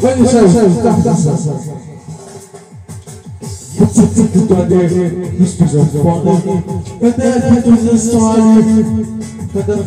Quando são os cartas? Você tem que que nos histórias. Quando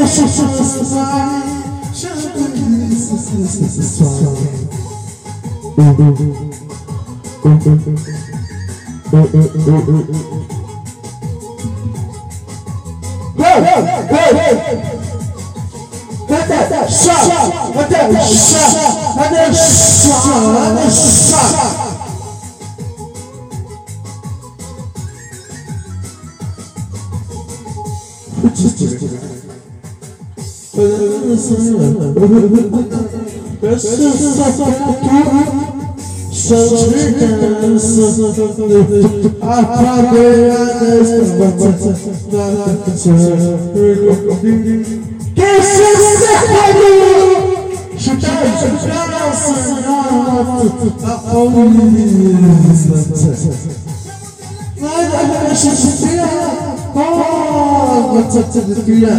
a chama Nerede arkadaşın çıkıyor? Aaaa! Tık tık tık güya.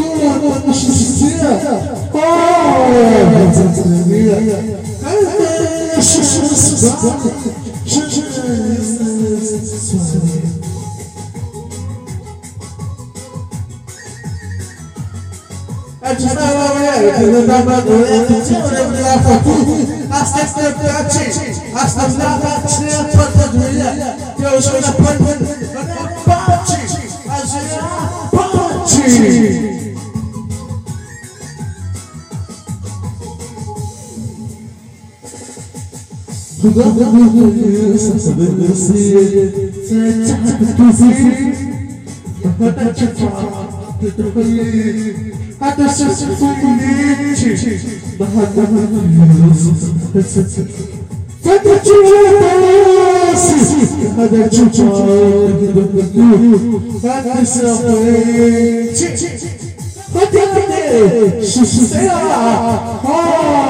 Cadê chá? Cadê chá? Cadê chá? Que se pariu! Chutar de graça, a paulista. Vai dar chutar, oh, what's up to the cria? Tu chutar, oh,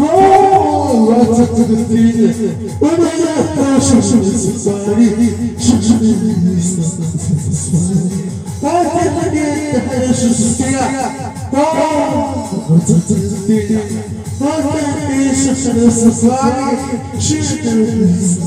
Allah çatırız değil. Ömer'e karşılaşırız sari. Şaşırız Herkese niyette karışırsız ya. Allah çatırız değil. Herkese şaşırırsız sari. Şaşırız